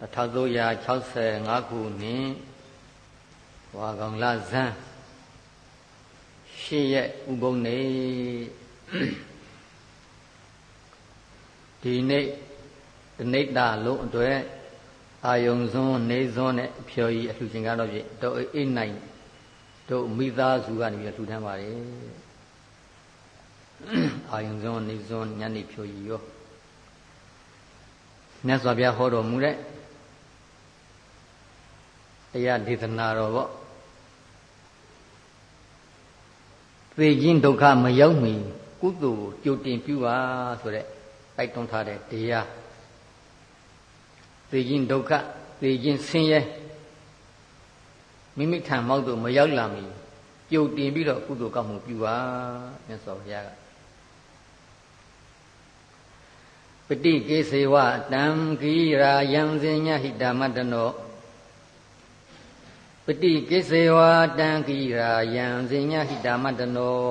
1365ခုနှစ်ဝါကောင်လဇန်ရှေ့ရက်ဥပုံနေဒီနေ့တနိဒာလုံးအတွက်အာယုံစွန်းနေစွန်းနဲ့အဖြော်ကြီးအလှူရှင်ကတော့ဖြင့်တော့အိတ်နိုင်တို့မိသားစုကနေပြီးလှူထမ်းပါတယ်အာယုံစွန်းနေစွန်းညနေဖြော်ကြီးရောမြတ်စွာဘုရားဟောတော်မူတဲ့ တရားဒေသနာတော်ပေါ့သေခြင်းဒုက္ခမရောက်မီကုသိုလ်ကြိုတင်ပြုပါဆိုတဲ့တိုက်တွန်းထားတဲ့တရားသေခြင်းဒုက္ခသေခြင်းဆင်းရဲမိမိထံမောက်တို့မရောက်လာမီကြိုတင်ပြီးတော့ကုသိုလ်ကောက်မှုပြုပါမြတ်စွာဘုရားကပတိကေစေဝတံကိရာယံစဉ္ညဟိတမတနော ပတိကိစေဝတံခိရာယံဇိညာဟိတာမတနော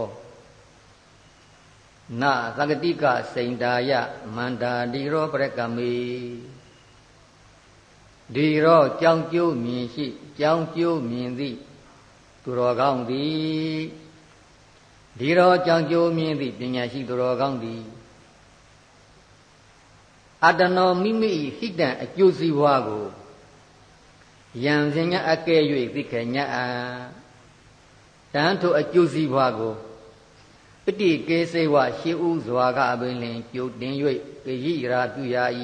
နသကတိကစိန်တာယမန္တာဒီရောပရကမေဒီရောကြောင်းကျိုးမြင်ရှိကြောင်းကျိုးမြင်သည်သူတော်ကောင်းသည်ဒီရောကြောင်းကျိုးမြင်သည်ပညာရှိသူတော်ကောင်းသည်အတနောမိမိဟိတံအကျိုးစီးပွားကို ယံစင်ညအကဲ၍သိခေညအာတန်ထိုအကျိုးစီးပွားကိုပတိကေစေဝရှေးဥစွာကအပင်လင်ကြိုတင်၍ပိယိရာပြုရာ၏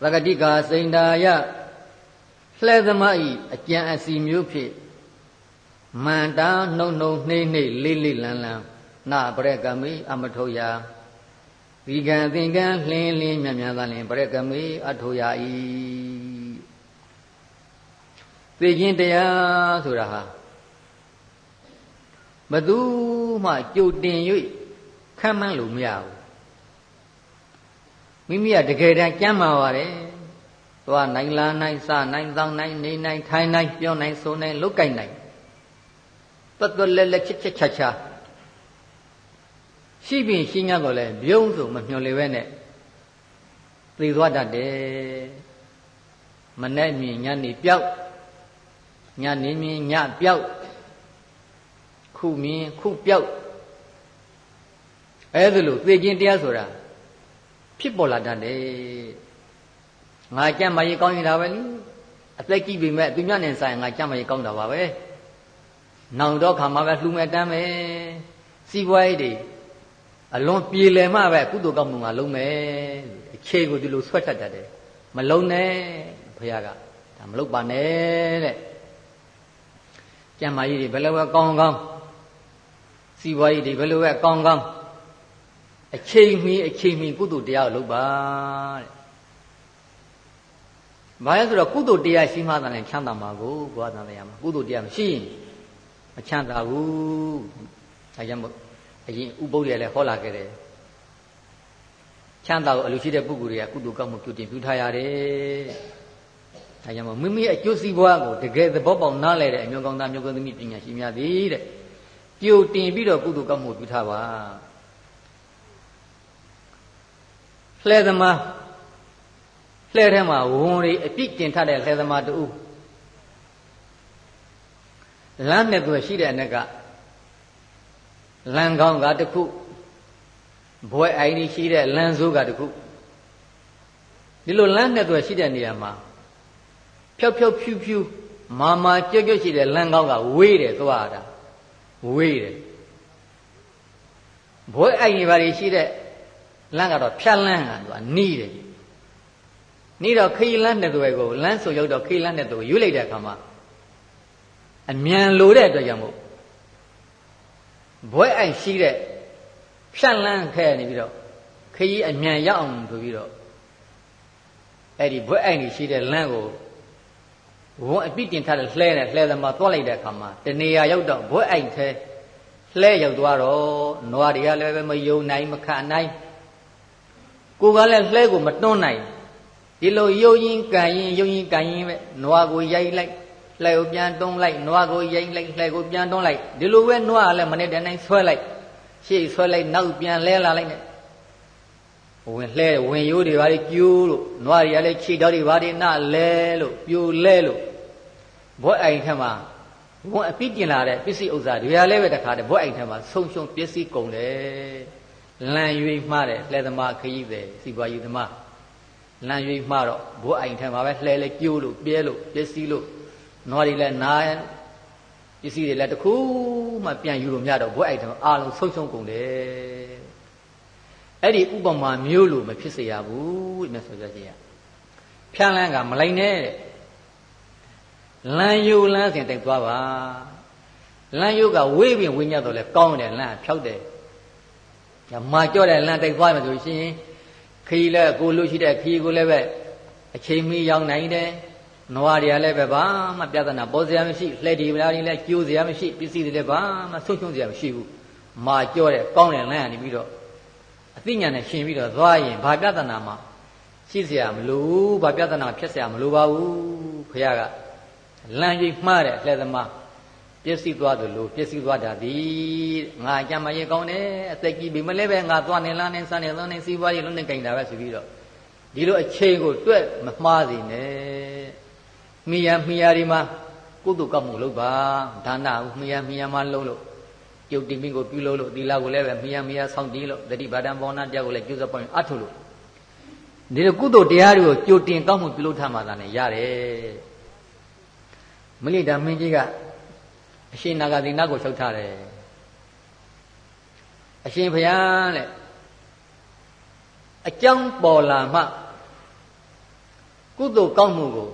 သကတိကာစိန်တာယလှဲသမားဤအကြံအစီမျိုးဖြင့်မန္တာနှုံနှုံနှိမ့်နှိမ့်လေးလေးလန်းလန်းနာပရကမိအမထုရာ ဝိကံသင်္ကံလှင်းလင်းမြတ်မြတ်သာလင်ပရကမေအထုရာ၏သိခြင်းတရားဆိုတာဟာဘသူမှကြိုတင်၍ခံမှန်းလို့မရဘူးမိမိကတကယ်တမ်းကြမ်းမာပါတယ်သွားနိုင်လာနိုင်စနိုင်သောင်းနိုင်နေနိုင်ထိုင်နိုင်ပြောနိုင်ဆိုနိုင်လုတ်ကြိုက်နိုင်တွတ်တွတ်လဲလဲချစ်ချစ်ချာချာ ရှိပြင်ရှိ냐တော့လဲပြုံးဆိုမမျော်လေပဲနဲ့သိသွားတတ်တယ်မနဲ့မြင်ညနေပြောက်ညနေမြင်ညပြောက်ခုမြင်ခုပြောက်အဲဒါလို့သိခြင်းတရားဆိုတာဖြစ်ပေါ်လာတတ်တယ်ငါကြမ်းမရေးကောင်းရင်ဒါပဲလေအသက်ကြီးပြီမဲ့သူများနဲ့ဆိုင်ငါကြမ်းမရေးကောင်းတာပါပဲနောင်တော့ခါမှာပဲလှူမဲ့တမ်းမယ်စီးပွားရေးတွေ အလွန်ပြေလည်မှပဲကုသိုလ်ကောင်းမှုငါလုံးမယ်အခြေကိုဒီလိုဆွဲထတ်တတ်တယ်မလုံးနဲ့ဘုရားကဒါမလုပ်ပါနဲ့တဲ့ကျမ်းမာရေးတွေဘယ်လိုပဲကောင်းကောင်းစီးပွားရေးတွေဘယ်လိုပဲကောင်းကောင်းအချိန်မီအချိန်မီကုသိုလ်တရားကိုလုပ်ပါတဲ့ဘာလဲဆိုတော့ကုသိုလ်တရားရှိမှသာလည်းချမ်းသာမှာကိုဘုရားသံတရားမှာကုသိုလ်တရားမရှိရင်မချမ်းသာဘူးဒါကြောင့်မို့ အရင်ဥပုပ်တွေလည်းဟောလာခဲ့တယ်ချမ်းသာကိုအလိုရှိတဲ့ပုဂ္ဂိုလ်တွေကကုသိုလ်ကောက်မှုပြုတင်ပြုထားရတယ်ဒါကြောင့်မို့မိမိအကျိုးစီးပွားကိုတကယ်သဘောပေါက်နားလည်တဲ့အမျိုးကောင်းသားမျိုးကောင်းသမီးပညာရှိများသည်တဲ့ကြိုတင်ပြီးတော့ကုသိုလ်ကောက်မှုပြုထားပါလှဲသမားလှဲထဲမှာဝန်တွေအပြစ်တင်ထားတဲ့လှဲသမားတူလမ်းနဲ့သူရှိတဲ့အ ਨੇ က လမ်းကောင်းကတခုဘွဲအိုင်ကြီးရှိတဲ့လမ်းစိုးကတခုဒီလိုလမ်းနဲ့သူရှိတဲ့နေရာမှာဖြောက်ဖြောက်ဖြူဖြူမာမာကြွကြွရှိတဲ့လမ်းကောင်းကဝေးတယ်သွားတာဝေးတယ်ဘွဲအိုင်ကြီးပါရှိတဲ့လမ်းကတော့ဖြတ်လန်းကသူကနီးတယ်နီးတော့ခီလန်းနဲ့သူကိုလမ်းဆိုရောက်တော့ခီလန်းနဲ့သူကိုရွေးလိုက်တဲ့အခါမှာအမြန်လိုတဲ့အတွက်ကြောင့်မို့ ဘွဲအိုင်ရှိတဲ့ဖြန့်လန်းခဲနေပြီးတော့ခရီးအမြန်ရောက်အောင်ဆိုပြီးတော့အဲ့ဒီဘွဲအိုင်ကြီးရှိတဲ့လမ်းကိုဝုံအပြစ်တင်ထားတဲ့လှဲနဲ့လှဲသမားသွားလိုက်တဲ့အခါမှာတနေရာရောက်တော့ဘွဲအိုင်ထဲလှဲရောက်သွားတော့နွားတွေကလည်းပဲမယုံနိုင်မခံနိုင်ကိုကလည်းလှဲကိုမတွန်းနိုင်ဒီလိုယုံရင်ကန်ရင်ယုံရင်ကန်ရင်ပဲနွားကိုရိုက်လိုက် လှဲကိုပြန်တွန်းလိုက်နွားကိုရိမ့်လိုက်လှဲကိုပြန်တွန်းလိုက်ဒီလိုပဲနွားကလည်းမနေ့တည်းတိုင်းဆွဲလိုက်ရှေ့ဆွဲလိုက်နောက်ပြန်လဲလာလိုက်နဲ့ဝင်လှဲဝင်ရိုးတွေဘာတွေကျိုးလို့နွားတွေကလည်းခြေတော်တွေဘာတွေနလဲလို့ပြိုလဲလို့ဘွဲ့အိမ်ထက်မှာဝန်အပိကျင်လာတဲ့ပစ္စည်းဥစ္စာတွေကလည်းပဲတခါတည်းဘွဲ့အိမ်ထက်မှာဆုံးရှုံးပစ္စည်းကုန်တယ်လန်ရွေမှားတယ်လှဲသမားခရီးတယ်စီပွားရေးသမားလန်ရွေမှားတော့ဘွဲ့အိမ်ထက်မှာပဲလှဲလဲကျိုးလို့ပြဲလို့ပစ္စည်းလို့ နွားတွေလည်းနားပစ္စည်းတွေလည်းတခုမှပြန်ယူလို့မရတော့ဘွဲ့အိမ်ထက်မှာအားလုံးဆုံးရှုံးကုန်တယ်အဲ့ဒီဥပမာမျိုးလို့မဖြစ်စေရဘူးမြတ်စွာဘုရားကြီးကဖြန်းလန်းကမလိုက်နဲ့လမ်းယိုလမ်းစဉ်တိုက်သွားပါလမ်းယိုကဝေးပြင်ဝင်းညတ်တော့လဲကောင်းတယ်လမ်းဖြောက်တယ်ညမာကြော့တဲ့လမ်းတိုက်သွားမှဆိုရှင်ခီးလဲကိုလို့ရှိတဲ့ခီးကိုလည်းပဲအချိန်မီရောက်နိုင်တယ် နွားတွေကလည်းပဲဘာမှပြဿနာပေါ်စရာမရှိလှည့်ဒီပလာတွေလည်းကျိုးစရာမရှိပစ္စည်းတွေလည်းဘာမှဆုံးရှုံးစရာမရှိဘူးမာကြောတဲ့ကောင်းတဲ့လမ်းကနေပြီးတော့အသိဉာဏ်နဲ့ရှင်ပြီးတော့သွားရင်ဘာပြဿနာမှရှိစရာမလိုဘာပြဿနာဖြစ်စရာမလိုပါဘူးခရကလမ်းကြီးမှားတဲ့အလှသမားပျက်စီးသွားသလိုပျက်စီးသွားတာဒီငါကြမ်းမရေကောင်းတယ်အသက်ကြီးပြီမလဲပဲငါသွားနေလားနေစနေသွန်းနေစီးပွားရေးလုံးနေကြင်တာပဲဆိုပြီးတော့ဒီလိုအချိန်ကိုတွက်မမှားစေနဲ့ မိယာမိယာဒီမှာကုသိုလ်ကောက်မှုလုပ်ပါဒါနဟုမိယာမိယာမှာလုံးလို့ယုတ်တိမိကိုပြုလို့လို့သီလကိုလည်းပဲမိယာမိယာဆောင်းတည်လို့တတိပါဒံဘောနာတရားကိုလည်းကျိုးစားပွင့်အထုလို့ဒီလိုကုသိုလ်တရားတွေကိုကြိုတင်ကောက်မှုပြုလုပ်ထားမှသာနဲ့ရတယ်မလိတာမင်းကြီးကအရှင်နာဂတိနာကိုလျှောက်ထားတယ်အရှင်ဘုရားတဲ့အကြောင်းပေါ်လာမှကုသိုလ်ကောင်းမှုကို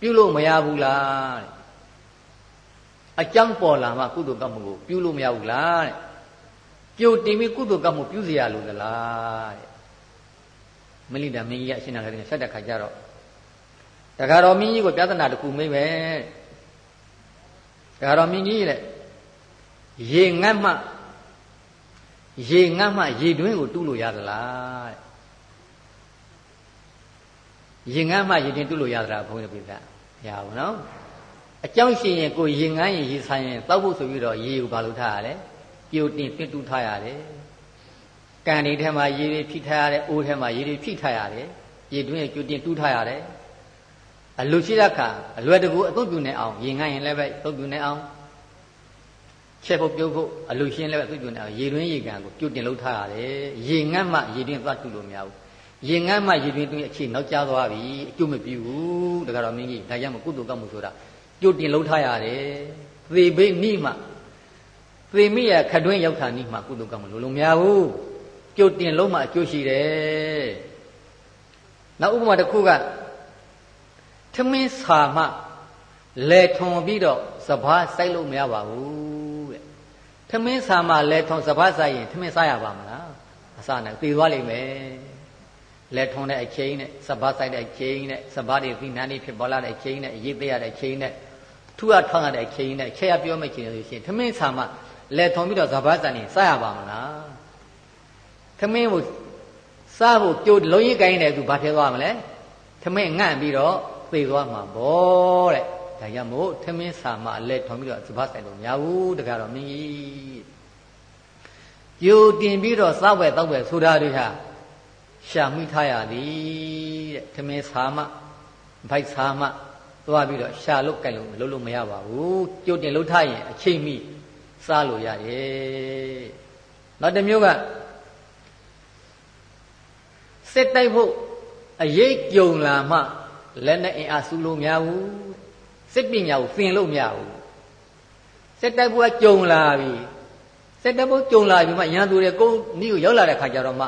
ပြုလို့မရဘူးလားတဲ့အကြောင်းပေါ်လာမှကုသိုလ်ကောင်းမှုကိုပြုလို့မရဘူးလားတဲ့ကြိုတင်ပြီးကုသိုလ်ကောင်းမှုပြုเสียရလို့သလားတဲ့မလိတာမင်းကြီးကအရှင်နာဂတိကဆက်တဲ့ခါကျတော့တခါတော်မင်းကြီးကိုပြဿနာတစ်ခုမေးမယ်ဒါတော်မင်းကြီးတဲ့ရေငတ်မှရေငတ်မှရေတွင်းကိုတူးလို့ရသလားတဲ့ ရေငတ်မှရေတွင်းတူးလို့ရသလားဘုန်းကြီးပြသရဘူးနော်အကြောင်းရှိရင်ကိုရေငန်းရင်ရေဆိုင်ရင်တောက်ဖို့ဆိုပြီးတော့ရေကိုဘာလို့ထားရလဲပြုတ်တင်ပြတူးထားရတယ်ကံဒီထဲမှာရေတွေဖိထားရတယ်အိုးထဲမှာရေတွေဖိထားရတယ်ရေတွင်းရဲ့ကျွတင်တူးထားရတယ်အလူရှိတဲ့အခါအလွယ်တကူအသုံးပြုနေအောင်ရေငန်းရင်လည်းပဲသုံးပြုနေအောင်ချက်ဖို့ပြုတ်ဖို့အလူရှင်းလည်းပဲအသုံးပြုနေအောင်ရေတွင်းရေကန်ကိုပြုတ်တင်လုပ်ထားရတယ်ရေငတ်မှရေတွင်းသွားတူလို့မရဘူး ရေငတ်မှရေတွင်းတွင်းအခြေနောက်ကျသွားပြီအကျိုးမပြုဘူးဒါကတော့မင်းကြီးဒါကြောင့်မကုသိုလ်ကောက်မှုဆိုတာပြုတ်တင်လုပ်ထားရတယ်သေဘိနိမှသေမိရခတွင်းရောက်ခါနိမှကုသိုလ်ကောက်မှုလို့လို့မရဘူးပြုတ်တင်လုံးမှအကျိုးရှိတယ်နောက်ဥပမာတစ်ခုကထမင်းစာမှလဲထွန်ပြီးတော့စဘာစိုက်လို့မရပါဘူးတဲ့ထမင်းစာမှလဲထွန်စဘာစိုက်ရင်ထမင်းစားရပါမလားအစနဲ့သေသွားလိမ့်မယ် လဲထွန်တဲ့အချိန်နဲ့စဘာစိုက်တဲ့အချိန်နဲ့စဘာတွေပြီးနာနေဖြစ်ပေါ်လာတဲ့အချိန်နဲ့ရေးပေးရတဲ့အချိန်နဲ့ထူရထောင်းရတဲ့အချိန်နဲ့ချက်ရပြောမယ့်ချိန်လို့ရှိရင်ထမင်းစာမှလဲထွန်ပြီးတော့စဘာစိုက်ရင်စားရပါမလားထမင်းကိုစားဖို့ကြိုးလုံးရင်ကိုင်းတယ်သူဘာဖြစ်သွားမလဲထမင်းငန့်ပြီးတော့သေသွားမှာပေါ့တဲ့ဒါကြောင့်မို့ထမင်းစာမအလဲထုံပြီးတော့စပတ်ဆိုင်လို့မရဘူးတကားတော့မင်းကြီးယူတင်ပြီးတော့စောက်ပဲတောက်ပဲဆိုတာတွေဟာ ရှာမိထားရသည်တဲ့ထမင်းစာမဘိုက်စာမသွားပြီးတော့ရှာလို့ကြိုက်လို့လုပ်လို့မရပါဘူးကြိုတင်လှုပ်ထားရင်အချိန်မိစားလို့ရရဲ့နောက်တစ်မျိုးကစစ်တိုက်ဖို့အရေးကြုံလာမှလက်နဲ့အင်အားစုလို့မရဘူးစစ်ပညာကိုသင်လို့မရဘူးစစ်တိုက်ဖို့ကကြုံလာပြီစစ်တိုက်ဖို့ကြုံလာပြီမှရန်သူတွေကိုနီးကိုရောက်လာတဲ့ခါကျတော့မှ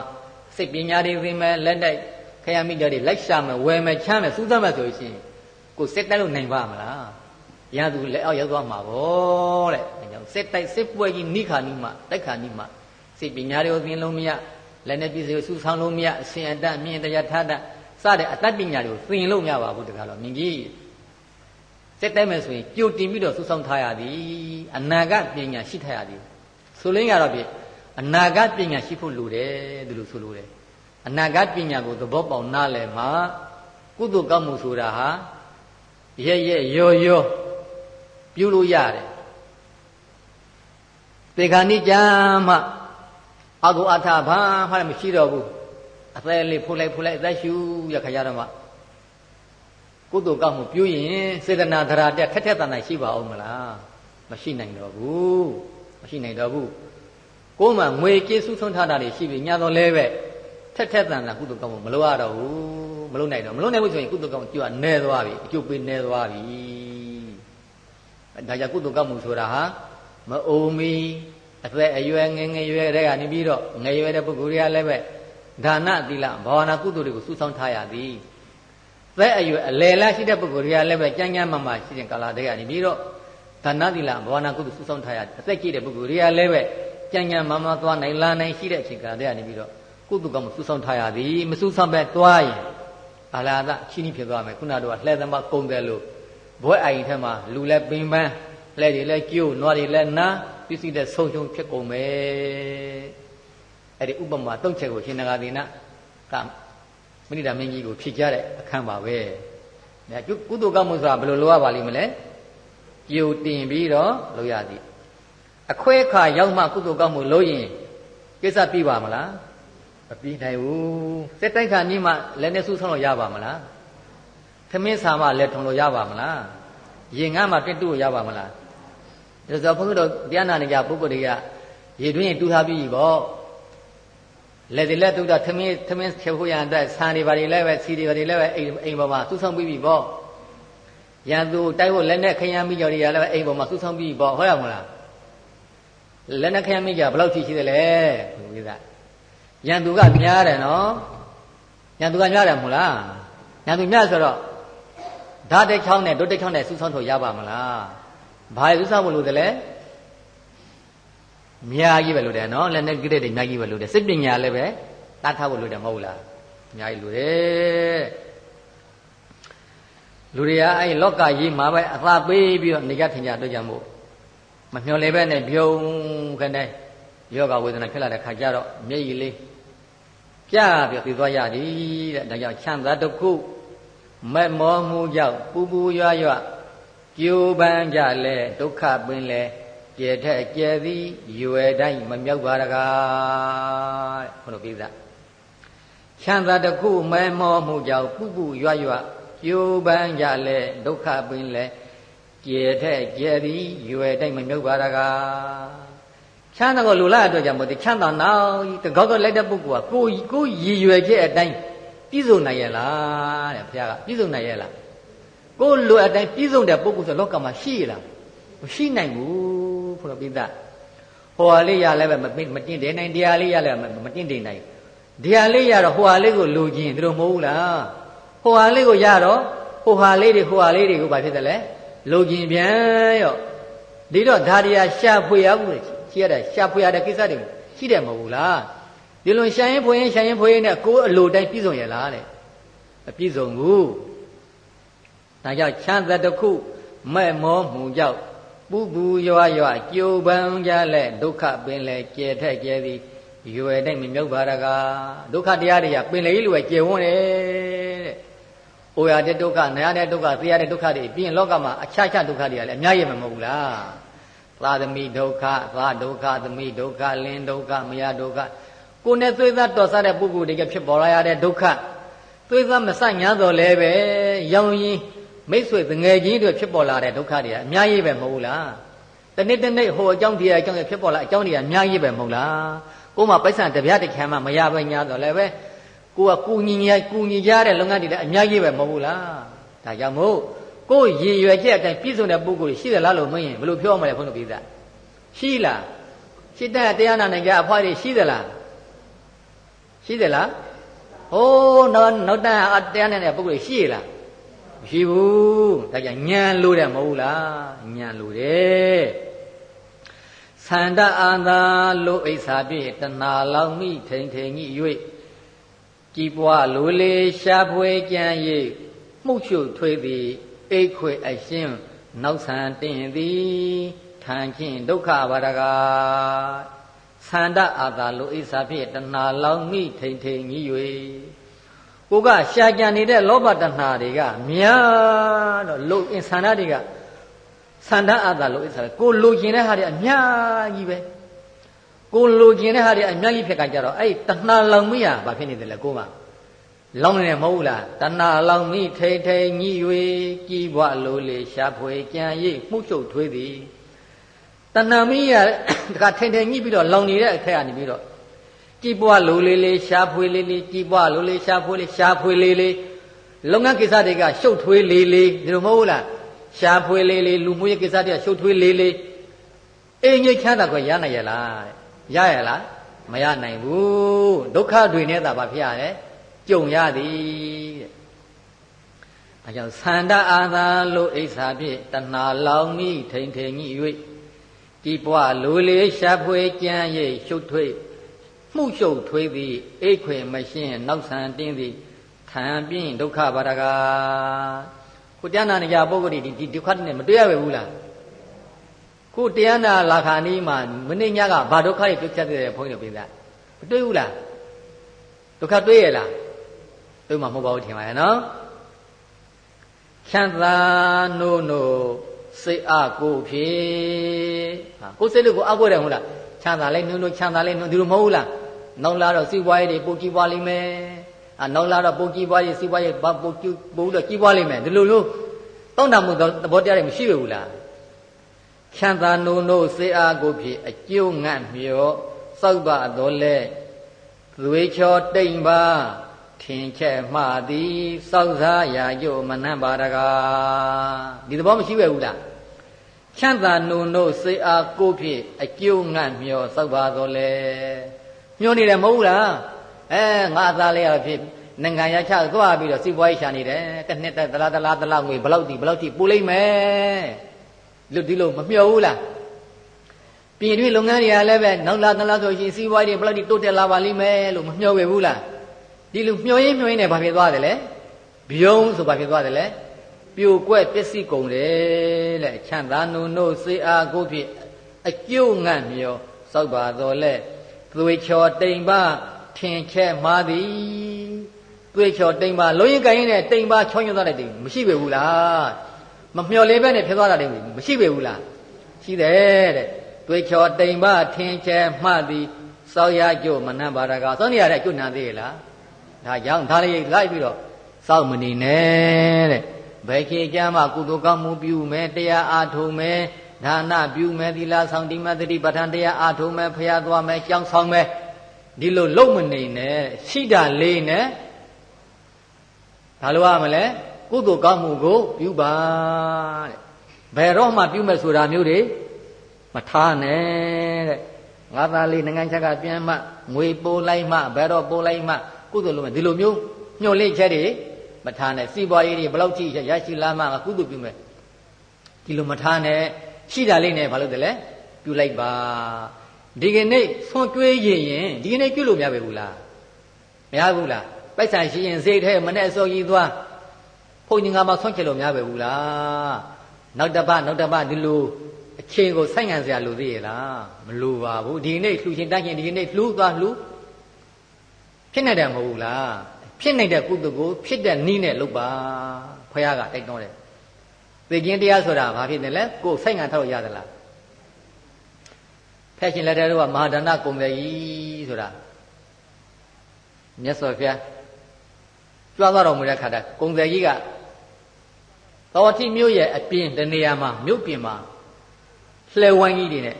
စစ်ပညာတွေသင်မယ်လက်နဲ့ခရမိတော်တွေလိုက်ရှာမယ်ဝယ်မယ်ချမ်းမယ်စူးစမ်းမယ်ဆိုရင်ကိုစစ်တိုက်လို့နိုင်ပါမလားရန်သူလက်အောက်ရောက်သွားမှာဗောတဲ့အဲကြောင့်စစ်တိုက်စစ်ပွဲကြီးနိခါနိမှတိုက်ခါနိမှစစ်ပညာတွေကိုသင်လို့မရလက်နဲ့ပြည်စီကိုစူးဆောင်လို့မရအစဉ်အတတ်မြင်တရားထားတတ်စတဲ့အတ္တပညာတွေကိုသင်လို့မရပါဘူးတခါတော့မြင်ကြီးစက်တိုက်မယ်ဆိုရင်ကြိုတင်ပြီးတော့စူးစောင်းထားရသည်အနာဂတ်ပညာရှိထားရသည်ဆိုလင်းရတော့ပြ အနာဂတ်ပညာရှိဖို့လိုတယ်ဒီလိုဆိုလိုတယ်အနာဂတ်ပညာကိုသဘောပေါက်နားလည်မှကုသိုလ်ကောက်မှုဆိုတာဟာရဲရဲရောရောပြုလို့ရတယ်တေခာနိကြမှအကုအထာဘာမှမရှိတော့ဘူးအသက်လေးဖိုးလိုက်ဖိုးလိုက်အသက်ရှူရခါရတော့မှကုသိုလ်ကောက်မှုပြုရင်စေတနာသရာတက်ထက်ထက်တန်တန်ရှိပါအောင်မလားမရှိနိုင်တော့ဘူးမရှိနိုင်တော့ဘူး ကိုယ်မှငွေကြေးစုဆုံးထားတာတွေရှိပြီညာတော့လဲပဲထက်ထက်တန်တန်ကုသိုလ်ကောက်မှုမလုပ်ရတော့ဘူးမလုပ်နိုင်တော့မလုပ်နိုင်ဘူးဆိုရင်ကုသိုလ်ကောက်မှုကျွတ်နေသွားပြီအကျုပ်ပေးနေသွားပြီဒါကြောင့်ကုသိုလ်ကောက်မှုဆိုတာဟာမအိုမီအသက်အရွယ်ငယ်ငယ်ရွယ်တဲ့ကနေပြီးတော့ငယ်ရွယ်တဲ့ပုဂ္ဂိုလ်တွေကလည်းပဲဒါနသီလဘာဝနာကုသိုလ်တွေကိုစုဆောင်းထားရသည်သက်အရွယ်အလယ်လားရှိတဲ့ပုဂ္ဂိုလ်တွေကလည်းပဲကြမ်းကြမ်းမှမှရှိတဲ့ကာလတည်းကနေပြီးတော့ဒါနသီလဘာဝနာကုသိုလ်စုဆောင်းထားရအသက်ကြီးတဲ့ပုဂ္ဂိုလ်တွေကလည်းပဲ ကြမ်းကြမ်းမှမှသွားနိုင်လာနိုင်ရှိတဲ့အချိန်ကာလတည်းကနေပြီးတော့ကုသိုလ်ကမှစုဆောင်းထားရသည်မစုဆောင်းပဲသွားရင်အာလာဒချင်းချင်းဖြစ်သွားမယ်ခုနကတော့လှဲသမကုံတယ်လို့ဘွဲအိုင်ထဲမှာလူလဲပင်ပန်းလဲတွေလဲကျိုးနွားတွေလဲနားပစ္စည်းတဲ့ဆုံးရှုံးဖြစ်ကုန်မယ်အဲ့ဒီဥပမာတုံးချက်ကိုရှင်နဂါဒီနာကမဏိဒာမင်းကြီးကိုဖြေကြတဲ့အခန်းပါပဲဒါကုသိုလ်ကောင်းမှုဆိုတာဘယ်လိုလုပ်ရပါလိမ့်မလဲကြိုတင်ပြီးတော့လုပ်ရသည် အခွဲခါရောက်မှကုသိုလ်ကောင်းမှုလုပ်ရင်ကိစ္စပြီးပါမလားမပြီးနိုင်ဘူးစက်တိုက်ခါနီးမှလည်းနဲ့ဆူဆောင်လို့ရပါမလားသမင်းဆာမှလည်းထုံလို့ရပါမလားရင်ငါမှတက်တူရပါမလားဒါဆိုဘုန်းကြီးတို့တရားနာနေကြပုဂ္ဂိုလ်တွေကရေတွင်းရင်တူထားပြီးပေါ့လက်ဒီလက်တူတာသမင်းသမင်းချက်ဖို့ရန်အတွက်ဆန်တွေဘာတွေလဲပဲစီတွေဘာတွေလဲပဲအိမ်အိမ်ပေါ်မှာသူ့ဆောင်ပြီးပြီပေါ့ရန်သူတိုက်ဖို့လက်နဲ့ခရမ်းမိကြော်တွေကလည်းပဲအိမ်ပေါ်မှာသူ့ဆောင်ပြီးပြီပေါ့ဟုတ်ရမလား လက်နဲ့ခရမ်းမိကြဘယ်လောက်ရှိရှိသလဲဘုရားရန်သူကများတယ်နော်ရန်သူကများတယ်မဟုတ်လားရန်သူများဆိုတော့ဓာတ်တစ်ချောင်းနဲ့ဒုတ်တစ်ချောင်းနဲ့စူးဆောင်းထုတ်ရပါမလားဘာစူးဆောင်းဖို့လို့တလဲအများကြီးပဲလို့တယ်နော်လက်နဲ့ကြည့်တဲ့တွေအများကြီးပဲလို့တယ်စိတ်ပညာလည်းပဲတတ်ထားဖို့လို့တယ်မဟုတ်လားအများကြီးလို့တယ်လူတွေကအဲ့လောကကြီးမှာပဲအသာပေးပြီးတော့နေကြထင်ကြတော့ကြမို့ မမျော်လေပဲနဲ့ပြုံးခနဲ့ယောဂဝေဒနာဖြစ်လာတဲ့ခါကျတော့မျက်ရည်လေးပြပြီးသိသွားရသည်တဲ့ဒါကြောင့်ချမ်းသာတခုမဲ့မောမှုကြောင့်ပူပူရွရွကြိုးပန်းကြလဲဒုက္ခပင်လဲကျဲထက်ကျဲသည်ရွယ်တိုင်းမမြောက်ပါတကားတဲ့ဘုလိုပြသချမ်းသာတခုမဲ့မောမှုကြောင့်ပူပူရွရွကြိုးပန်းကြလဲဒုက္ခပင်လဲ ကျဲထက်ကျဲသည်ရွယ်တိုင်းမမြောက်ပါတကားချမ်းသာကိုလူလာအတွက်ကြောင့်မို့ဒီချမ်းသာနောက်တကောက်တော့လိုက်တဲ့ပုဂ္ဂိုလ်ကကိုကိုရည်ရွယ်ချက်အတိုင်းပြည့်စုံနိုင်ရဲ့လားတဲ့ဘုရားကပြည့်စုံနိုင်ရဲ့လားကိုလိုအတိုင်းပြည့်စုံတဲ့ပုဂ္ဂိုလ်ဆိုလောကမှာရှိရလားမရှိနိုင်ဘူးဘုရားပိသဟိုဟာလေးရလည်းပဲမတင်တယ်နိုင်တရားလေးရလည်းမတင်တယ်နိုင်တရားလေးရတော့ဟိုဟာလေးကိုလိုချင်သူတို့မဟုတ်ဘူးလားဟိုဟာလေးကိုရတော့ဟိုဟာလေးတွေဟိုဟာလေးတွေကိုဘာဖြစ်တယ်လဲ လိုချင်ပြန်ရောဒီတော့ဒါတရားရှာဖွေရဘူးရှိရတဲ့ရှာဖွေရတဲ့ကိစ္စတွေရှိတယ်မဟုတ်ဘူးလားဒီလိုရှာရင်ဖွေရင်ရှာရင်ဖွေရင်နဲ့ကိုယ်အလိုတိုင်းပြည့်စုံရလားတဲ့မပြည့်စုံဘူးဒါကြောင့်ချမ်းသာတစ်ခုမဲ့မောမှုကြောင့်ပူပူရွာရွာကြိုးပန်းကြလဲဒုက္ခပင်လဲကျဲထက်ကျဲသည်ရွယ်တိုင်းမမြုပ်ပါရကားဒုက္ခတရားတွေကပင်လေလိုပဲကျဲဝန်းတယ်တဲ့။ အိုရတဲ့ဒုက္ခ၊နာရတဲ့ဒုက္ခ၊သိရတဲ့ဒုက္ခတွေပြီးရင်လောကမှာအခြားခြားဒုက္ခတွေကလည်းအများကြီးမမဟုတ်ဘူးလား။သာသမီဒုက္ခ၊သာဒုက္ခ၊သမီဒုက္ခ၊လင်းဒုက္ခ၊မယဒုက္ခကိုယ်နဲ့သွေးသားတော်စားတဲ့ပုဂ္ဂိုလ်တွေကဖြစ်ပေါ်လာရတဲ့ဒုက္ခသွေးသားမဆညာတော့လည်းပဲရောင်ရင်မိတ်ဆွေငယ်ချင်းတွေဖြစ်ပေါ်လာတဲ့ဒုက္ခတွေကအများကြီးပဲမဟုတ်လားတနေ့တနေ့ဟိုအကြောင်းတရားအကြောင်းတွေဖြစ်ပေါ်လာအကြောင်းတွေကအများကြီးပဲမဟုတ်လားကိုယ်မှပိုက်ဆံတပြားတစ်ချမ်းမှမရပဲညာတော့လည်းပဲ ကိုကကူညီညာကူညီကြတဲ့လုပ်ငန်းတွေလည်းအများကြီးပဲမဟုတ်လားဒါကြောင့်မို့ကိုယ်ရည်ရွယ်ချက်အတိုင်းပြည့်စုံတဲ့ပုဂ္ဂိုလ်ရှိသလားလို့မင်းရင်ဘယ်လိုပြောမလဲဘုန်းတော်ပြည်သားရှိလားရှိတဲ့တရားနာနိုင်ကြအဖွားတွေရှိသလားရှိသလားဟိုးနောက်နောက်တန်းတရားနဲ့ပုဂ္ဂိုလ်ရှိရလားမရှိဘူးဒါကြောင့်ညံလို့တယ်မဟုတ်လားညံလို့တယ်သန္တအာသာလို့အိဆာပြည့်တဏှာလောင်မိထိန်ထိန်ကြီး၍ ကြည်ပွားလိုလေရှားဖွေကြံ၍မှုတ်ချုပ်ထွေးသည်အိတ်ခွေအရှင်းနောက်ဆန်တင်သည်ထန်ချင်းဒုက္ခဘာရကသန္တအာသာလို့အိဆာပြည့်တဏှာလောင်မိထိန်ထိန်ကြီး၍ကိုကရှာကြံနေတဲ့လောဘတဏှာတွေကများတော့လုံအင်ဆန္ဒတွေကဆန္ဒအပ်တာလို့အစ္စာကိုလိုချင်တဲ့ဟာတွေအများကြီးပဲ ကိုလိုချင်တဲ့ဟာတွေအများကြီးဖြစ်ကြကြတော့အဲ့တဏှာလောင်မိရဘာဖြစ်နေတယ်လဲကိုမလောင်နေတယ်မဟုတ်လားတဏှာလောင်မိထိထိညိ၍ကြည်ဘွားလိုလေရှာဖွေကြံရိပ်မှုချုပ်ထွေးသည်တဏှာမိရတခါထိန်ထိန်ညိပြီးတော့လောင်နေတဲ့အထက်ကနေပြီးတော့ကြည်ဘွားလိုလေလေရှာဖွေလေလေကြည်ဘွားလိုလေရှာဖွေလေရှာဖွေလေလေလုပ်ငန်းကိစ္စတွေကရှုပ်ထွေးလေလေဒီလိုမဟုတ်လားရှာဖွေလေလေလူမှုရေးကိစ္စတွေကရှုပ်ထွေးလေလေအိမ်ကြီးချမ်းသာခွင့်ရနိုင်ရလား ရရလားမရနိုင်ဘူးဒုက္ခတွေနဲ့သာဘာဖြစ်ရလဲကြုံရသည်တဲ့အဲကြောင့်သန္တာအာသာလို့အိဆာဖြင့်တဏှာလောင်မိထိန်ထိန်ကြီး၍ဒီပွားလူလေးရှာဖွေကြံရိပ်ရှုပ်ထွေးမှုရှုပ်ထွေးသည်အိတ်ခွေမရှင်းနောက်ဆန်တင်းသည်ခံပြင်းဒုက္ခပါရကကိုတရားနာနေကြပုဂ္ဂိုလ်ဒီဒုက္ခနဲ့မတွေ့ရဘူးလား ခုတရားနာလာခါနီးမှာမနေ့ညကဘာဒုက္ခတွေတွေ့ချက်တဲ့ဘုန်းကြီးတို့ပြသားမတွေ့ဘူးလားဒုက္ခတွေ့ရလားတွေ့မှာမဟုတ်ပါဘူးထင်ပါရဲ့နော်ချမ်းသာနို့နို့စိတ်အကိုဖြစ်ဟာကိုယ်စိတ်လို့ကိုအကိုတယ်ဟုတ်လားချမ်းသာလိုက်နို့နို့ချမ်းသာလိုက်နို့ဒီလိုမဟုတ်လားနောက်လာတော့စီးပွားရေးတွေပုတ်ကြည့်ပွားလိမ့်မယ်အာနောက်လာတော့ပုတ်ကြည့်ပွားရေးစီးပွားရေးပုတ်ကြည့်ပုတ်တော့ကြည့်ပွားလိမ့်မယ်ဒီလိုလို့တောင်းတမှုသဘောတရားတွေမရှိဘူးလား ချမ်းသာနိုးနိုးစေအားကိုဖြင့်အကျိုးငတ်မြော့စောက်ပါတော်လဲသွေးချောတိမ်ပါထင်ချက်မှသည်စောက်စားရာကျို့မနှံ့ပါတကားဒီသဘောမရှိပဲဘူးလားချမ်းသာနိုးနိုးစေအားကိုဖြင့်အကျိုးငတ်မြော့စောက်ပါတော်လဲညှို့နေတယ်မဟုတ်လားအဲငါအသားလေးရဖြစ်နိုင်ငံရချသွားပြီးတော့စီးပွားရေးရှာနေတယ်တစ်နှစ်တလားတလားတလားငွေဘလောက်တိဘလောက်တိပို့လိုက်မယ် လို့ဒီလိုမမျှော်ဘူးလားပြည်တွင်းလုပ်ငန်းတွေကလည်းပဲနောက်လာသလားဆိုရင်စီးပွားရေးဘယ်လောက်တိတိုးတက်လာပါလိမ့်မယ်လို့မမျှော်ပဲဘူးလားဒီလိုမျှော်ရင်းမျှော်ရင်းနဲ့ဘာဖြစ်သွားတယ်လဲဘုံဆိုဘာဖြစ်သွားတယ်လဲပြိုကွက်ပစ္စည်းကုန်တယ်တဲ့ချမ်းသာနုံတို့စေအားကိုဖြင့်အကျိုးငတ်မျောစောက်ပါတော်လဲသွေချော်တိမ်ပါထင်ချက်မှားသည်သွေချော်တိမ်ပါလုံးရင်ကိုင်းရင်နဲ့တိမ်ပါချောင်းညွတ်သွားတဲ့တိမ်မရှိပဲဘူးလား မမျော်လေးပဲနဲ့ဖြစ်သွားတာတွေမရှိပေဘူးလားရှိတယ်တဲ့သွေးချော်တိမ်ပထင်ချဲမှတ်သည်စောက်ရကြို့မနှံ့ပါရကစောနေရတဲ့ကျွတ်နာသေးရဲ့လားဒါကြောင့်ဒါလေးလိုက်ပြီးတော့စောက်မနေနဲ့တဲ့ဘယ်ခေကြမ်းမှကုသိုလ်ကောင်းမှုပြုမယ်တရားအားထုတ်မယ်ဒါနပြုမယ်သီလဆောင်တိမတတိပဋ္ဌာန်တရားအားထုတ်မယ်ဖျားသွားမယ်ကြောင်းဆောင်မယ်ဒီလိုလုံမနေနဲ့ရှိတာလေးနဲ့ဘာလို့ရမလဲ ကုသိုလ်ကောင်းမှုကိုပြုပါတဲ့ဘယ်တော့မှပြုမဲ့ဆိုတာမျိုးတွေမထားနဲ့တဲ့ငါသားလေးနိုင်ငံချက်ကပြန်မှငွေပိုးလိုက်မှဘယ်တော့ပိုးလိုက်မှကုသိုလ်လုပ်မယ်ဒီလိုမျိုးညှို့လေးချက်တွေမထားနဲ့စီးပွားရေးတွေဘယ်လောက်ကြည့်ရရှိလာမှကုသိုလ်ပြုမယ်ဒီလိုမထားနဲ့ရှိတာလေးနဲ့ဘာလို့တလဲပြုလိုက်ပါဒီကနေ့ဆွန်ကျွေးရင်ရင်ဒီကနေ့ပြုလို့မရပါဘူးလားမရဘူးလားပိုက်ဆံရှိရင်စိတ်ထဲမနဲ့အစောကြီးသွားု န်းကြီးငါမှဆွန့်ချင်လို့များပဲဘူးလားနောက်တစ်ပတ်နောက်တစ်ပတ်ဒီလိုအချိန်ကိုဆိုက်ငံစရာလိုသေးရဲ့လားမလိုပါဘူးဒီနေ့လှူရှင်တိုက်ရှင်ဒီနေ့လှူသွားလှူဖြစ်နေတယ်မဟုတ်ဘူးလားဖြစ်နေတဲ့ကုသိုလ်ကိုဖြစ်တဲ့နီးနဲ့လုပ်ပါဖခင်ကတိုက်တွန်းတယ်သိခြင်းတရားဆိုတာဘာဖြစ်နေလဲကိုယ်ဆိုက်ငံထောက်ရသလားဖက်ရှင်လက်ထဲတော့မဟာဒါနကုံတယ်ကြီးဆိုတာမြတ်စွာဘုရားကြွားသွားတော်မူတဲ့ခါတည်းကုံတယ်ကြီးက သောတိမြို့ရဲ့အပြင်တနေရာမှာမြို့ပြင်မှာလှဲဝိုင်းကြီးတွေနဲ့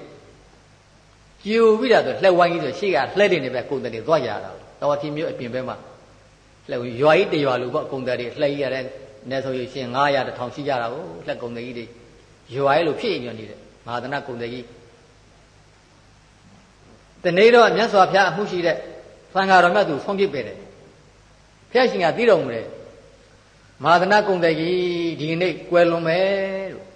ကျူပြီးတာဆိုလှဲဝိုင်းကြီးဆိုရှေ့ကလှဲတွေနဲ့ပဲကုန်တယ်တွေသွားရတာသောတိမြို့အပြင်ဘက်မှာလှဲရွာကြီးတရွာလူပေါ့ကုန်တယ်တွေလှဲကြီးရတဲ့နေဆိုရရှင်900တထောင်ရှိကြတာကိုလှဲကုန်တယ်ကြီးတွေရွာကြီးလိုဖြစ်ညွန်နေတယ်မဟာသနကုန်တယ်ကြီးတနေ့တော့မြတ်စွာဘုရားအမှုရှိတဲ့သံဃာတော်မြတ်သူဆုံးပြစ်ပေတယ်ဘုရားရှင်ကသိတော်မူတယ် မဟာသနာကုံတဲ့ကြီးဒီနေ့ကွယ်လွန်မယ်လို့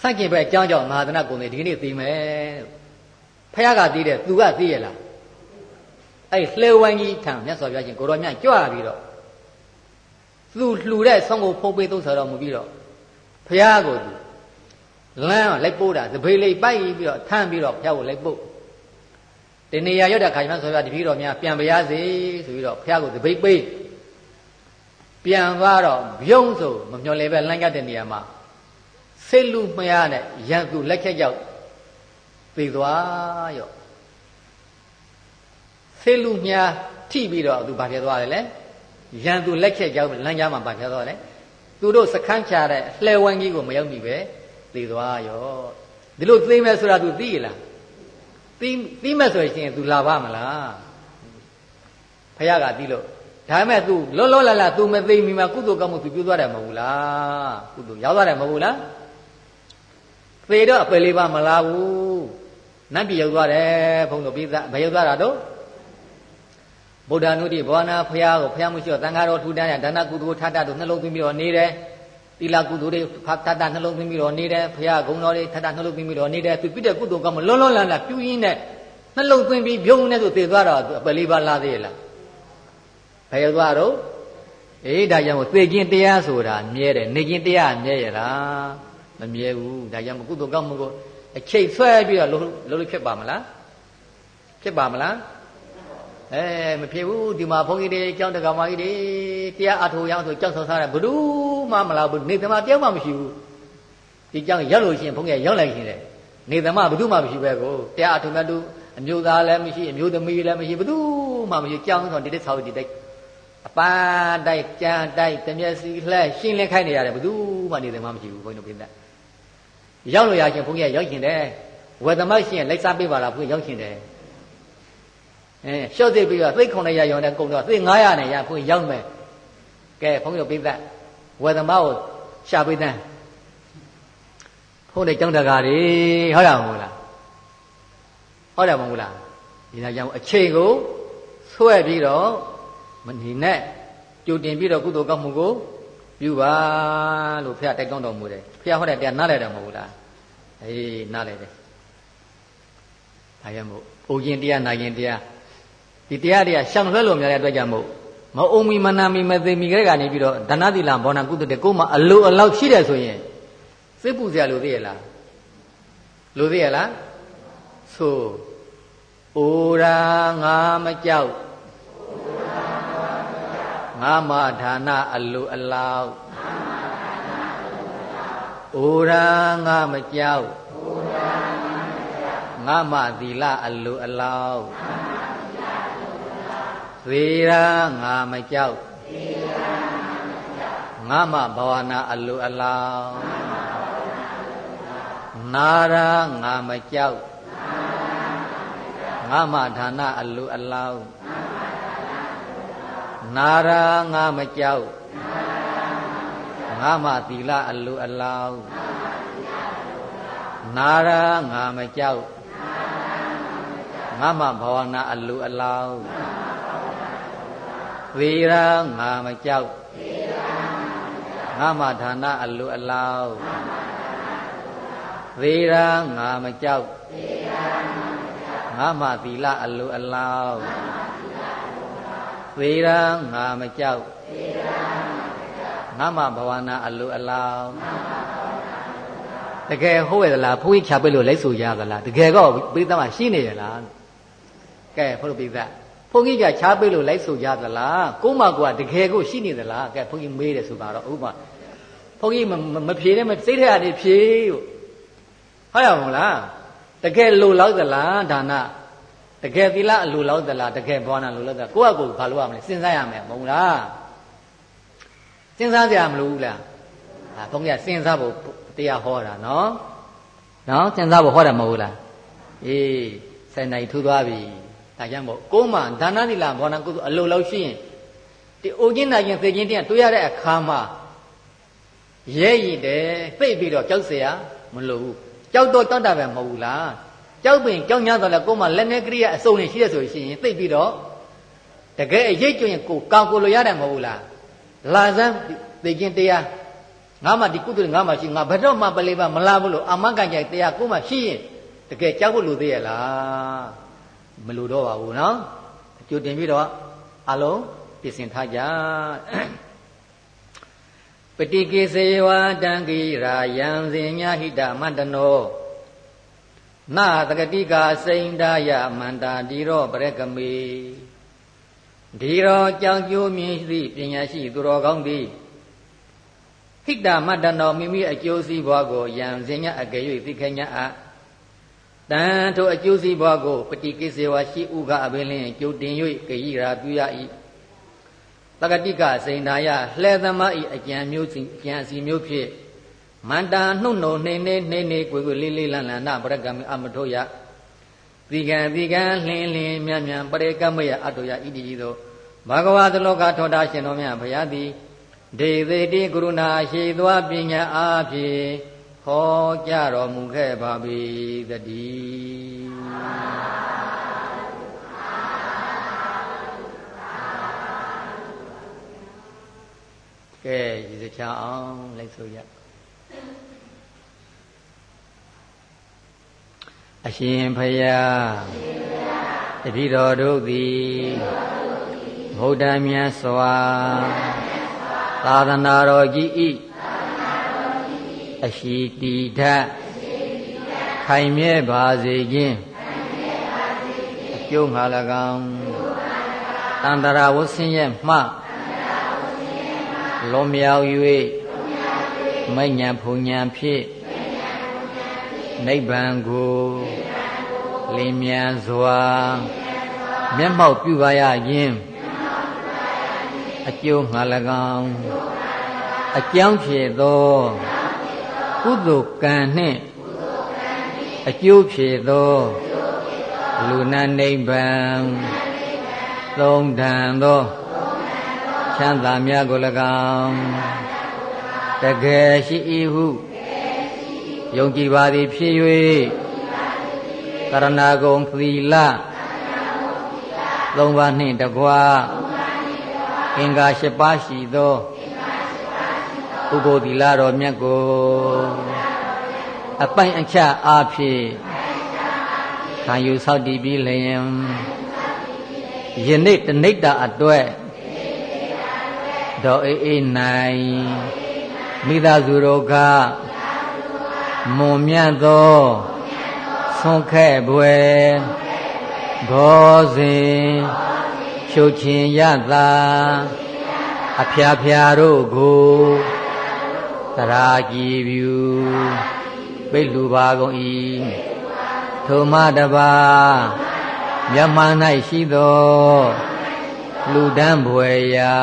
စန့်ကျင်ပဲအကြောင်းကြောင့်မဟာသနာကုံတဲ့ဒီနေ့သိမယ်လို့ဖះကသိတယ်သူကသိရလားအဲ့လှဲဝိုင်းကြီးထံမြတ်စွာဘုရားရှင်ကိုရောမြတ်ကြွပြီးတော့သူလှူတဲ့ဆောင်းကိုဖုံးပေးသုံးဆတော်မူပြီးတော့ဖះကိုသူလမ်းလိုက်ပို့တာသဘေးလေးပိုက်ပြီးတော့ထမ်းပြီးတော့ဖះကိုလိုက်ပို့ဒီနေရာရောက်တဲ့ခါကျမှဆိုရတပည့်တော်များပြန်ပါရစေဆိုပြီးတော့ဖះကိုသပိတ်ပေး ပြန်သွားတော့ပြုံးဆိုမမျော်လဲပဲလမ်းကတဲ့နေရာမှာဆေလူမရနဲ့ရန်သူလက်ချက်ကြောက်သေသွားရော့ဆေးလူမြားထိပြီးတော့သူဘာဖြစ်သွားတယ်လဲရန်သူလက်ချက်ကြောင့်လမ်းကြားမှာဘာဖြစ်သွားလဲသူတို့စခန်းချတဲ့လှဲဝိုင်းကြီးကိုမရောက်ပြီပဲသေသွားရော့ဒီလိုသိမဲ့ဆိုတာ तू သိရလားသိသိမဲ့ဆိုရင် तू လာပါမလားဖခင်ကသိလို့ ဒါပေမဲ့ तू လောလောလတ်လတ် तू မသိမီမှာကုသိုလ်ကောင်းမှု तू ပြုသွားတယ်မဟုတ်ဘူးလားကုသိုလ်ရောက်သွားတယ်မဟုတ်ဘူးလားသေတော့အပယ်လေးပါမလားဘူးနတ်ပြည်ရောက်သွားတယ်ဘုန်းတော်ပြည်သားဘယ်ရောက်သွားတာတော့ဗုဒ္ဓနုတိဘောနာဖရာကိုဖရာမှုရှိတော့တန်ဃာတော်ထူတန်းရဒါနကုသိုလ်ထထတို့နှလုံးသွင်းပြီးတော့နေတယ်သီလကုသိုလ်တွေထထနှလုံးသွင်းပြီးတော့နေတယ်ဖရာဂုဏ်တော်တွေထထနှလုံးသွင်းပြီးတော့နေတယ်သူပြတဲ့ကုသိုလ်ကောင်းမလုံးလုံးလန်လန်ပြူရင်းနဲ့နှလုံးသွင်းပြီးပြုံးနေဆိုသေသွားတော့အပယ်လေးပါလာသေးလား ဘယ်ရောက်သွားတော့အေးဒါကြောင့်သေခြင်းတရားဆိုတာမြဲတယ်နေခြင်းတရားမြဲရလားမမြဲဘူးဒါကြောင့်ကုသိုလ်ကောင်းမှုကိုအချိန်ဆွဲပြီးတော့လုံးလုံးဖြစ်ပါမလားဖြစ်ပါမလားအဲမဖြစ်ဘူးဒီမှာဘုန်းကြီးတွေကျောင်းတက္ကမကြီးတွေတရားအထောက်ရအောင်ဆိုကြောက်ဆော်စားတယ်ဘယ်သူမှမလာဘူးနေသမတယောက်မှမရှိဘူးဒီကျောင်းရောက်လို့ရှိရင်ဘုန်းကြီးရောက်လိုက်ရှင်တယ်နေသမဘယ်သူမှမရှိပဲကိုတရားအထောက်မဲ့သူအမျိုးသားလည်းမရှိအမျိုးသမီးလည်းမရှိဘယ်သူမှမရှိကျောင်းဆိုဒီတိဆောက်ဒီတိတ် အပန်းတိုက်ကြမ်းတိုက်တမျက်စီလှဲရှင်းလင်းခိုင်းနေရတယ်ဘယ်သူမှနေသမမရှိဘူးဘုန်းကြီးတို့ပြတဲ့ရောက်လို့ရရှင်ဘုန်းကြီးရောက်ရှင်တယ်ဝယ်သမတ်ရှင်လိုက်စားပေးပါလားဘုန်းကြီးရောက်ရှင်တယ်အဲရှော့သိပြီးတော့သိ900ရောင်းတဲ့ကုန်တော့သိ900နဲ့ရဘုန်းကြီးရောက်မယ်ကဲဘုန်းကြီးတို့ပြတဲ့ဝယ်သမတ်ကိုရှာပေးတဲ့ဘုန်းကြီးကျောင်းတကားတွေဟုတ်တယ်မဟုတ်လားဟုတ်တယ်မဟုတ်လားဒီနောက်ကြောင့်အချိန်ကိုဆွဲပြီးတော့ မနေနဲ့ကြိုတင်ပြီးတော့ကုသိုလ်ကောင်းမှုကိုပြုပါလို့ဖះတိုက်တွန်းတော်မူတယ်ဖះဟောတဲ့တရားနားလည်တယ်မဟုတ်လားအေးနားလည်တယ်ဒါရမို့အိုခြင်းတရားနာခြင်းတရားဒီတရားတွေကရှောင်လွှဲလို့များတဲ့အတွက်ကြောင့်မို့မအုံမီမနာမီမသိမီကလေးကနေပြီးတော့ဒါနသီလဘောနာကုသတဲ့ကိုယ်မှာအလိုအလောက်ရှိတယ်ဆိုရင်စိတ်ပူစရာလိုသေးရလားလိုသေးရလားဆိုအိုရာငါမကြောက် ငါမဌာနအလိုအလောက်အိုရာငါမကြောက်ငါမသီလအလိုအလောက်သေရာငါမကြောက်ငါမဘဝနာအလိုအလောက်နာရာငါမကြောက်ငါမဌာနအလိုအလောက် နာရာငါမကြောက်ငါမသီလအလိုအလောက်နာရာငါမကြောက်ငါမဘာဝနာအလိုအလောက်ဝေရာငါမကြောက်ငါမဌာနအလိုအလောက်ဝေရာငါမကြောက်ငါမသီလအလိုအလောက် သေရန်ငါမကြောက်ငါမဘဝနာအလိုအလောက်တကယ်ဟုတ်ရဲ့လားဘုန်းကြီးချပိတ်လို့လိုက်ဆိုရသလားတကယ်တော့ပိသမှာရှိနေရလားကဲဘုရားပိသဘုန်းကြီးကချပိတ်လို့လိုက်ဆိုရသလားကိုမကွာတကယ်ကိုရှိနေသလားကဲဘုန်းကြီးမေးတယ်ဆိုပါတော့ဥပမာဘုန်းကြီးမဖြေနဲ့မစိတ်ထက်အဖြေလို့ဟုတ်ရမလားတကယ်လိုလောက်သလားဒါန တကယ်သီလအလိုလောက်သလားတကယ်ဘောနာလိုလောက်သလားကိုယ့်အကူဘာလို့ရမလဲစဉ်းစားရမယ်မဟုတ်လားစဉ်းစားကြမလို့ဘူးလားအာဘုန်းကြီးကစဉ်းစားဖို့တရားဟောတာနော်နော်စဉ်းစားဖို့ဟောတာမဟုတ်လားအေးဆယ်နိုင်ထူသွားပြီဒါကြောင့်မို့ကိုယ်မှဒါနသီလဘောနာကုသိုလ်အလိုလောက်ရှိရင်ဒီအိုခြင်းနာခြင်းသိခြင်းတရားတွေ့ရတဲ့အခါမှာရဲရည်တယ်သိပြီးတော့ကြောက်เสียမလိုဘူးကြောက်တော့တောက်တာပဲမဟုတ်ဘူးလား ကြောက်ပင်ကြောက်ညတော့လဲကိုယ်မှလက်နဲ့ကရိယာအစုံနေရှိရဆိုရှင်သိပြီးတော့တကယ်အရေးကျွရင်ကိုကောင်းကိုလိုရတယ်မဟုတ်ဘူးလားလာစမ်းသိခြင်းတရားငါမှဒီကုသိုလ်ငါမှရှိငါဘယ်တော့မှပလေးပါမလာဘူးလို့အမကန်ကြိုက်တရားကိုမှရှိရင်တကယ်ကြောက်ဖို့လိုသေးရလားမလိုတော့ပါဘူးနော်အကျိုးတင်ပြီးတော့အလုံးပြင်ဆင်ထားကြပတိကေစေဝတံကိရာယံစင်ညာဟိတမန္တနော နာတကတိကာစိန်ဒါယမန္တာဒီရောပရကမေဒီရောကြောင်ကျိုးမြင်သည့်ပညာရှိသူတော်ကောင်းသည်ဟိတမတ္တနောမိမိအကျိုးစီးပွားကိုယံစင်ညာအကယ်၍သိခဲညာအတန်ထိုအကျိုးစီးပွားကိုပฏิကိစေဝရှိဥကအပင်လင်းကြိုတင်၍ဂိရာပြုရ၏တကတိကစိန်သာယလှဲသမဤအကြံမျိုးစီအကြံစီမျိုးဖြင့် မန္တာနှုတ်နှုံနှိမ့်နေနှိမ့်နေကိုယ်ကိုလေးလေးလန်လန်နာပရကံအမထိုရသီကံသီကံလှင်းလှင်းမြတ်မြတ်ပရိကမယအတုယဣတိကြီးသောဘဂဝါသလောကထောတာရှင်တော်မြတ်ဘုရားသည်ဒေသေတိကရုဏာရှိသောပညာအားဖြင့်ဟောကြားတော်မူခဲ့ပါပေတည်းကဲရည်စချအောင်လိုက်ဆိုရ အရှင်ဖယားတတိတော်တို့သည်ဗုဒ္ဓမြတ်စွာသာသနာတော်ကြီးဤအရှိတိထခိုင်မြဲပါစေခြင်းအကျိုးငါ၎င်းတန္တရာဝဆင်းရဲ့မှလွန်မြောက်၍ မိညာဖုန်ညာဖြင့်နိဗ္ဗာန်ကိုလင်းမြန်စွာမျက်မှောက်ပြုပါရခြင်းအကျိုးငါ၎င်းအကြောင်းဖြစ်သောကုသိုလ်ကံနှင့်အကျိုးဖြစ်သောလူနာနိဗ္ဗာန်သုံးထံသောချမ်းသာများကို၎င်း တကယ်ရှိ၏ဟုယုံကြည်ပါသည်ဖြစ်၍ကရဏဂုံသီလသုံးပါးနှင့်တကွာအင်္ဂါ၈ပါးရှိသောဥပုသီလတော်မြတ်ကိုအပိုင်အချအားဖြင့်ခံယူဆောက်တည်ပြီးလျင်ယနေ့တနိဋ္ဌအတွက်တော်အေးအေးနိုင် မိသားစုတို့ကမွန်မြတ်သောဆွန်ခဲ့ဘွယ်ဘောစဉ်ဖြုတ်ခြင်းရတာအဖျားဖျားတို့ကိုသရာကြည်ပြူပိတ်လူပါကုန်၏ထိုမတပါမြမ၌ရှိသောလူဒန်းဘွယ်ရာ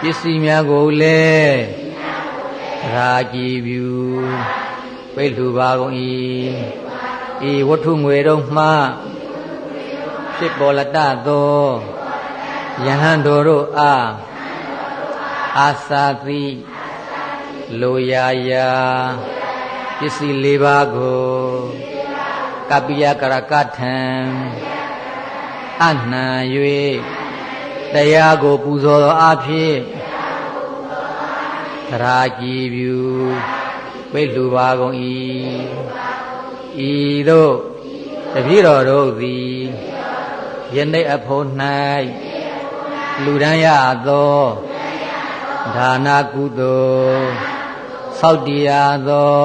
ပစ္စည်းများကိုလည်း ရာကြည်ပြူပိတ်လူပါကုန်၏ဤဝတ္ထုငွေတို့မှဖြစ်ပေါ်လတတ်သောယဟန်တော်တို့အားအာသာတိလိုရာယာပစ္စည်း၄ပါးကိုကပိယကရကထံအနှံ၍တရားကိုပူဇော်သောအဖြစ်သ ရာကြည်ပြူပိတ်လူပါကုန်၏ဤသို့တပည့်တော်တို့သည်ယနေ့အဖို့၌လူဒန်းရသောဒါနာကုသိုလ်ဆောက်တည်ရသော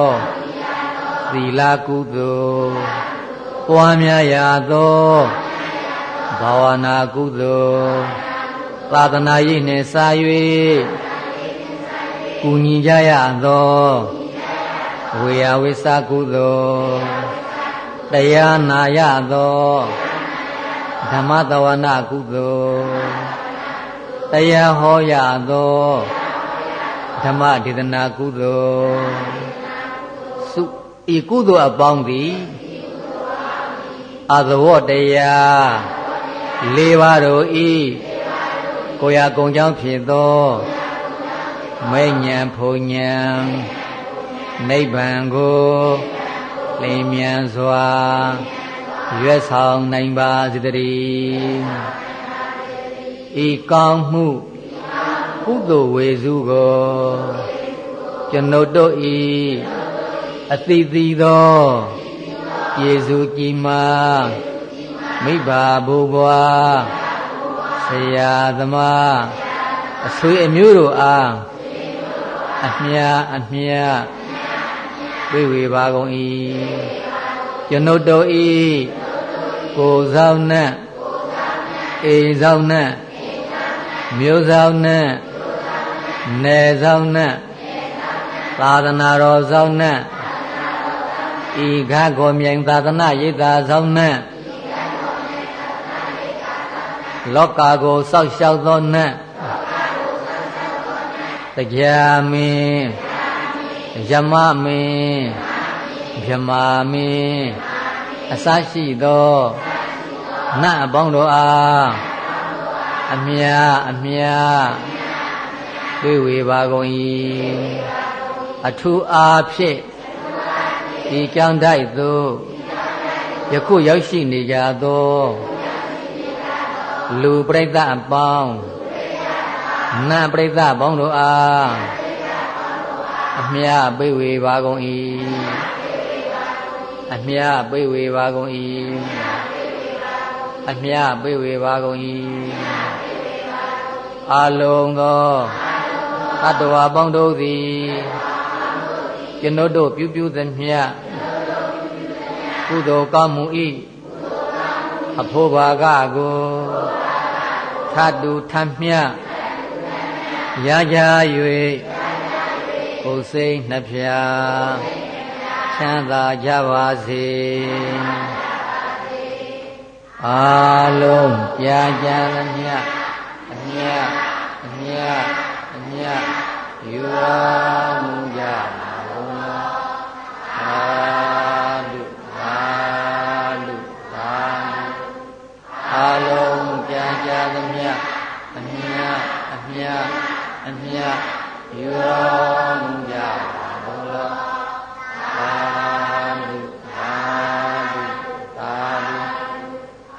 သီလကုသိုလ်ပွားများရသောဘာဝနာကုသိုလ်သာသနာရေးနှင့်စာ၍ ကုညီကြရသောဝေယဝိသကုသိုလ်တရားနာရသောဓမ္မတဝနာကုသိုလ်တရားဟောရသောဓမ္မဒေသနာကုသိုလ်စုဤကုသိုလ်အပေါင်းသည်အသဝတ္တရား၄ပါးတို့ဤကိုရာကုံကြောင့်ဖြစ်သော မိညာဖုန်ညာနိဗ္ဗာန်ကိုလင်းမြန်စွာရွတ်ဆောင်နိုင်ပါစေတည်းဤကောင်းမှုကုသိုလ်ဝေစုကိုကျွန်ုပ်တို့ဤအတိတိသောယေစုကြည်မာမိဘဘိုးဘွားဆရာသမားအဆွေအမျိုးတို့အား အမြအမြဝိဝေပါကုန်၏ကျွန်ုပ်တို့ဤကိုယ်ဆောင်နဲ့အိမ်ဆောင်နဲ့မျိုးဆောင်နဲ့နယ်ဆောင်နဲ့သာသနာတော်ဆောင်နဲ့ဤခါကိုမြိုင်သာသနာရိပ်သာဆောင်နှင့်လောကကိုစောက်ရှောက်သောနှ င့်တရားမင်းယမမင်းမြမာမင်းအစရှိသောနတ်အပေါင်းတို့အားအမြအမြတွေဝေပါကုန်၏အထူးအားဖြင့်ဒီကြောင့်တိုက်သို့ယခုရောက်ရှိနေကြသောလူပရိသတ်အပေါင်း နတ်ပရိသတ်ပေါင်းတို့အားအမြပိဝေပါကုန်၏အမြပိဝေပါကုန်၏အမြပိဝေပါကုန်၏အာလုံးသောအတ္တဝါပေါင်းတို့သည်ကျွန်ုပ်တို့ပြုပြုသမျှကုသိုလ်ကောင်းမှုဤအဖို့ဘာကကိုထတူထမျှ ရကြ၍ကိုယ်စိတ်နှဖျားချမ်းသာကြပါစေအာလုံးကြာကြာသမျှအမြတ်အမြတ်အမြတ်ယူတော်မူကြ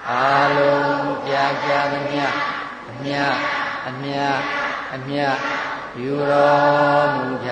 အာလုံးကြာကြာသမျှအမြတ်အမြတ်အမြတ်ယူတော်မူကြ